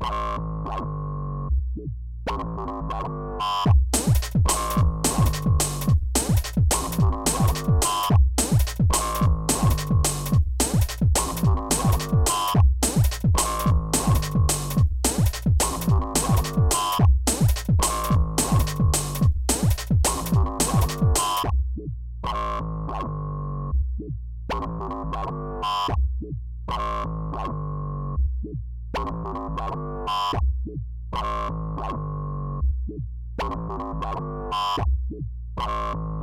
Bye.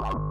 Bye.